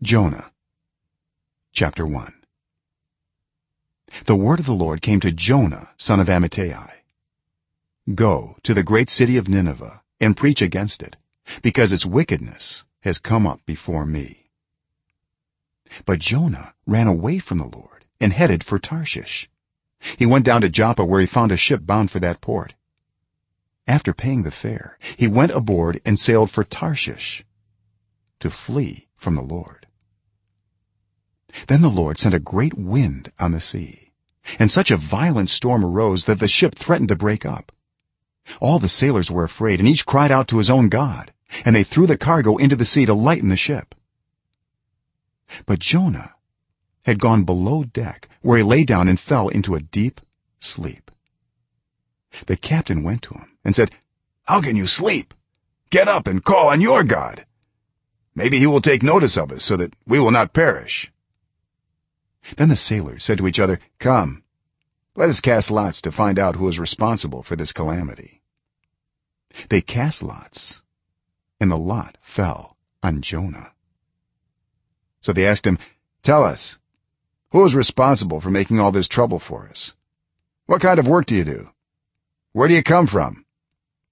jonah. Chapter 1 the word of the lord came to jonah son of amittai. Go to the great city of nineveh and preach against it because its wickedness has come up before me. But jonah ran away from the lord and headed for tarshish. He went down to joppa where he found a ship bound for that port. After paying the fare he went aboard and sailed for tarshish to flee from the lord then the lord sent a great wind on the sea and such a violent storm arose that the ship threatened to break up. All the sailors were afraid and each cried out to his own god and they threw the cargo into the sea to lighten the ship. But jonah had gone below deck where he lay down and fell into a deep sleep. The captain went to him and said how can you sleep? Get up and call on your god. Maybe he will take notice of us so that we will not perish then the sailors said to each other come let us cast lots to find out who is responsible for this calamity. They cast lots and the lot fell on jonah. So they asked him tell us who is responsible for making all this trouble for us? What kind of work do you do? Where do you come from?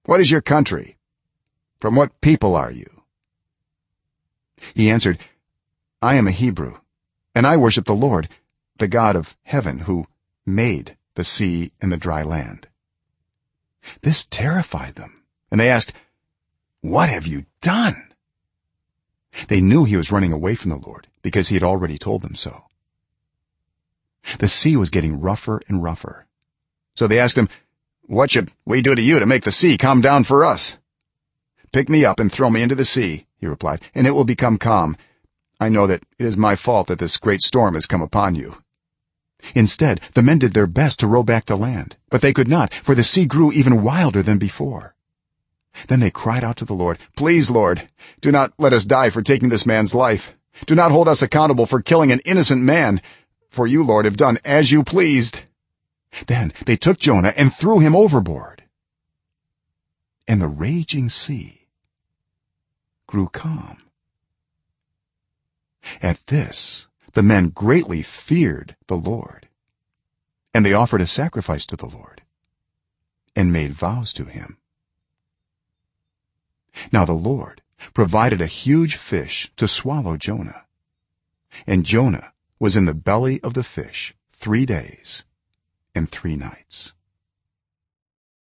What is your country? From what people are you? He answered i am a hebrew and i worship the lord the god of heaven who made the sea and the dry land. This terrified them and they asked what have you done? They knew he was running away from the lord because he had already told them so. The sea was getting rougher and rougher. So they asked him what should we do to you to make the sea calm down for us? Pick me up and throw me into the sea he replied and it will become calm i know that it is my fault that this great storm has come upon you. Instead the men did their best to row back to land but they could not for the sea grew even wilder than before. Then they cried out to the lord please lord do not let us die for taking this man's life. Do not hold us accountable for killing an innocent man for you lord have done as you pleased. Then they took jonah and threw him overboard. And the raging sea grew calm at this the men greatly feared the lord and they offered a sacrifice to the lord and made vows to him. Now the lord provided a huge fish to swallow jonah and jonah was in the belly of the fish 3 days and 3 nights